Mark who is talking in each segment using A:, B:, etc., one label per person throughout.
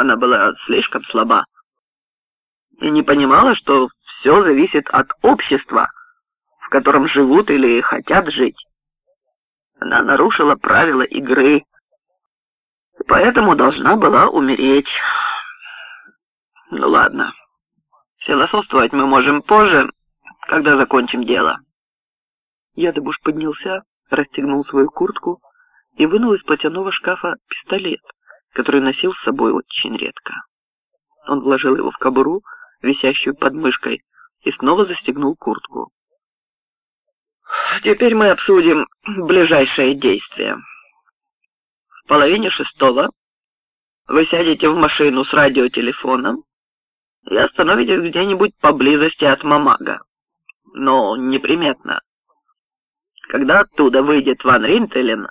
A: Она была слишком слаба и не понимала, что все зависит от общества, в котором живут или хотят жить. Она нарушила правила игры, поэтому должна была умереть. Ну ладно, философствовать мы можем позже, когда закончим дело.
B: Ядыбуш поднялся, расстегнул свою куртку и вынул из платяного шкафа пистолет, который носил с собой очень редко. Он вложил его в кобуру, висящую под мышкой, и снова застегнул куртку.
A: Теперь мы обсудим ближайшие действия. В половине шестого вы сядете в машину с радиотелефоном и остановитесь где-нибудь поблизости от Мамага. Но неприметно. Когда оттуда выйдет Ван Ринтелен,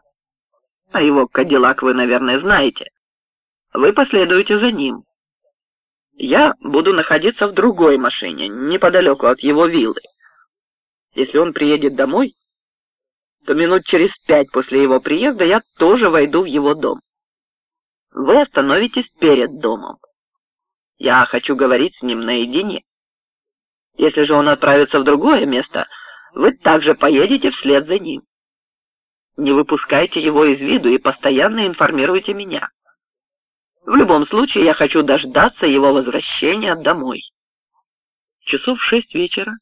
A: а его Кадиллак вы, наверное, знаете, вы последуете за ним. Я буду находиться в другой машине, неподалеку от его виллы. Если он приедет домой, то минут через пять после его приезда я тоже войду в его дом. Вы остановитесь перед домом. Я хочу говорить с ним наедине. Если же он отправится в другое место, вы также поедете вслед за ним. Не выпускайте его из виду и постоянно информируйте меня. В любом случае, я хочу дождаться его возвращения домой.
B: Часов шесть вечера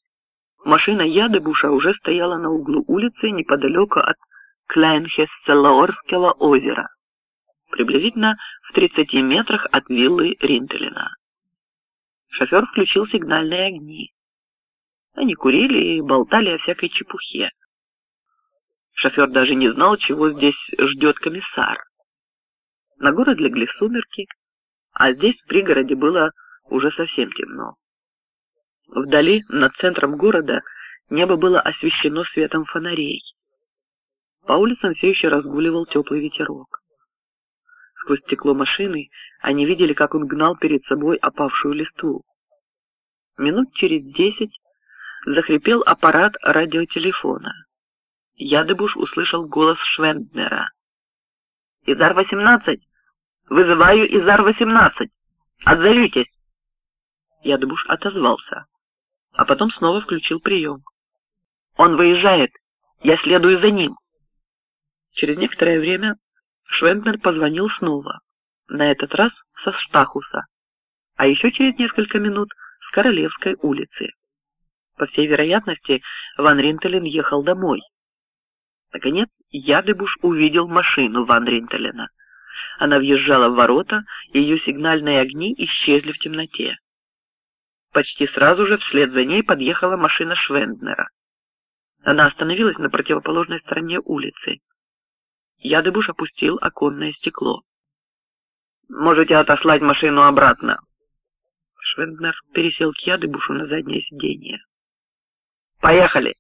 B: машина Ядыбуша уже стояла на углу улицы неподалеку от Кляйнхесселаорского озера, приблизительно в 30 метрах от виллы Ринтелена. Шофер включил сигнальные огни. Они курили и болтали о всякой чепухе. Шофер даже не знал, чего здесь ждет комиссар. На город легли сумерки, а здесь в пригороде было уже совсем темно. Вдали, над центром города, небо было освещено светом фонарей. По улицам все еще разгуливал теплый ветерок. Сквозь стекло машины они видели, как он гнал перед собой опавшую листву. Минут через десять захрипел аппарат радиотелефона. Ядыбуш услышал голос Швенднера. «Изар-18! Вызываю Изар-18! Отзовитесь!» Ядыбуш отозвался, а потом снова включил прием. «Он выезжает! Я следую за ним!» Через некоторое время Швенднер позвонил снова, на этот раз со Штахуса, а еще через несколько минут с Королевской улицы. По всей вероятности, Ван Ринтелен ехал домой. Наконец, Ядыбуш увидел машину Ван Ринтелена. Она въезжала в ворота, и ее сигнальные огни исчезли в темноте. Почти сразу же вслед за ней подъехала машина Швенднера. Она остановилась на противоположной стороне улицы. Ядыбуш опустил оконное стекло. «Можете отослать машину обратно». Швенднер пересел к Ядыбушу на заднее сиденье. «Поехали!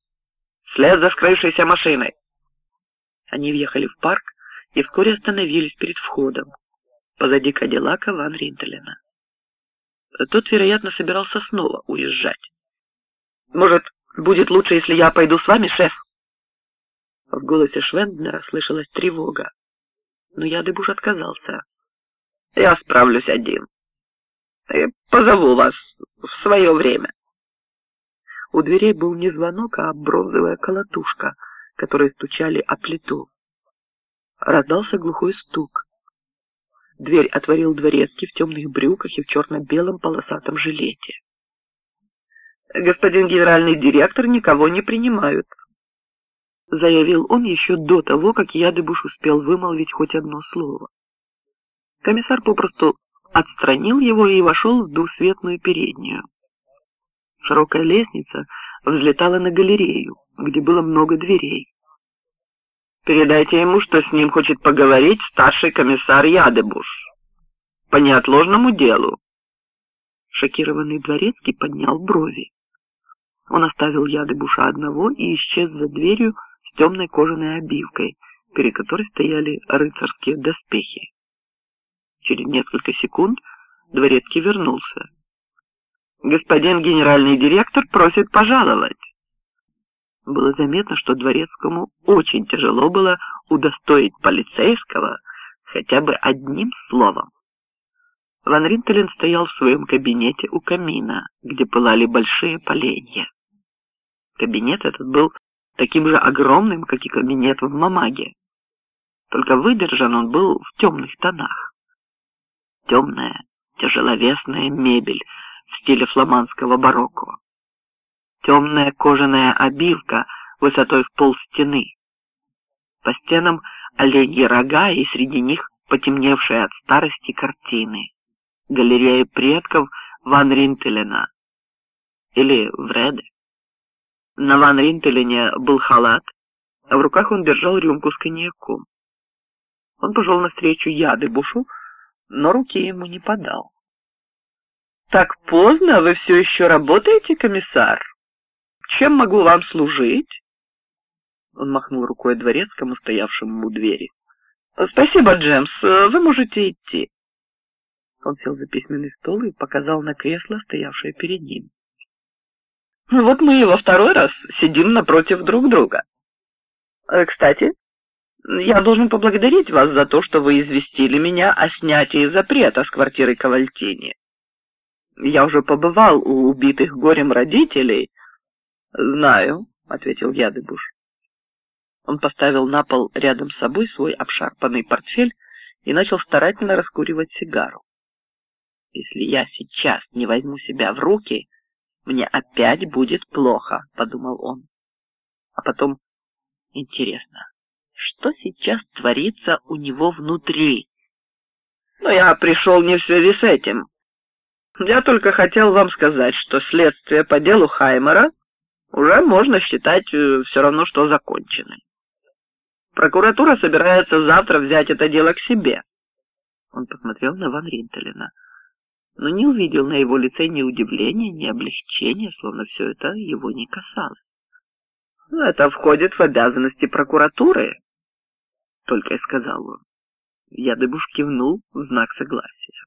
B: След за скрывшейся машиной!» Они въехали в парк и вскоре остановились перед входом, позади Кадиллака Ван Ринтелена. Тот, вероятно, собирался снова уезжать. «Может, будет лучше, если я пойду с вами, шеф?» В голосе Швенднера слышалась тревога, но Ядыбуш отказался. «Я справлюсь один. И позову вас в свое время». У дверей был не звонок, а бронзовая колотушка — которые стучали о плиту. Раздался глухой стук. Дверь отворил дворецкий в темных брюках и в черно-белом полосатом жилете. «Господин генеральный директор, никого не принимают», — заявил он еще до того, как Ядыбуш успел вымолвить хоть одно слово. Комиссар попросту отстранил его и вошел в двусветную переднюю. Широкая лестница взлетала на галерею, где было много дверей. Передайте ему, что с ним хочет поговорить старший комиссар Ядебуш. По неотложному делу. Шокированный дворецкий поднял брови. Он оставил Ядебуша одного и исчез за дверью с темной кожаной обивкой, перед которой стояли рыцарские доспехи. Через несколько секунд дворецкий вернулся. «Господин генеральный директор просит пожаловать». Было заметно, что Дворецкому очень тяжело было удостоить полицейского хотя бы одним словом. Ван Ринтелен стоял в своем кабинете у камина, где пылали большие поленья. Кабинет этот был таким же огромным, как и кабинет в Мамаге. Только выдержан он был в темных тонах. Темная, тяжеловесная мебель в стиле фламандского барокко. Темная кожаная обивка высотой в пол стены. По стенам оленьи рога и среди них потемневшие от старости картины галереи предков Ван Ринтелена или Вреде. На Ван Ринтелене был халат, а в руках он держал рюмку с коньяком. Он пошел навстречу Ядыбушу, но руки ему не подал. «Так поздно вы все еще работаете, комиссар? Чем могу вам служить?» Он махнул рукой дворецкому, стоявшему у двери. «Спасибо, Джемс, вы можете идти». Он сел за письменный стол и показал на кресло, стоявшее перед ним. «Вот мы и во второй раз сидим напротив друг друга. Э, кстати, я должен поблагодарить вас за то, что вы известили меня о снятии запрета с квартиры Кавальтини. Я уже побывал у убитых горем родителей. Знаю, ответил Ядыбуш. Он поставил на пол рядом с собой свой обшарпанный портфель и начал старательно раскуривать сигару. Если я сейчас не возьму себя в руки, мне опять будет плохо, подумал он. А потом, интересно, что сейчас творится у него внутри? Но я пришел не в связи с этим. Я только хотел вам сказать, что следствие по делу Хаймера уже можно считать э, все равно, что законченным. Прокуратура собирается завтра взять это дело к себе. Он посмотрел на Ван Ринтелена но не увидел на его лице ни удивления, ни облегчения, словно все это его не касалось. «Ну, «Это входит в обязанности прокуратуры», — только и сказал он. Ядыбуш кивнул в знак согласия.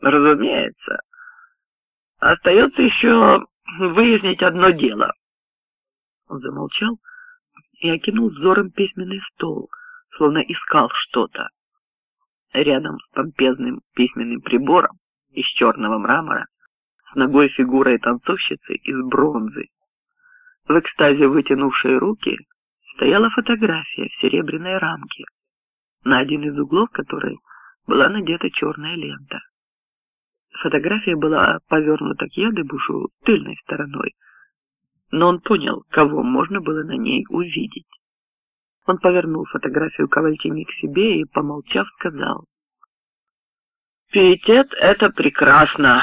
B: «Разумеется. Остается еще выяснить одно дело». Он замолчал и окинул взором письменный стол, словно искал что-то. Рядом с помпезным письменным прибором из черного мрамора с ногой фигурой танцовщицы из бронзы. В экстазе вытянувшей руки стояла фотография в серебряной рамке, на один из углов которой была надета черная лента. Фотография была повернута к Ядыбушу тыльной стороной, но он понял, кого можно было на ней увидеть. Он повернул фотографию Ковальтини к себе и, помолчав, сказал, Пиетет — это прекрасно.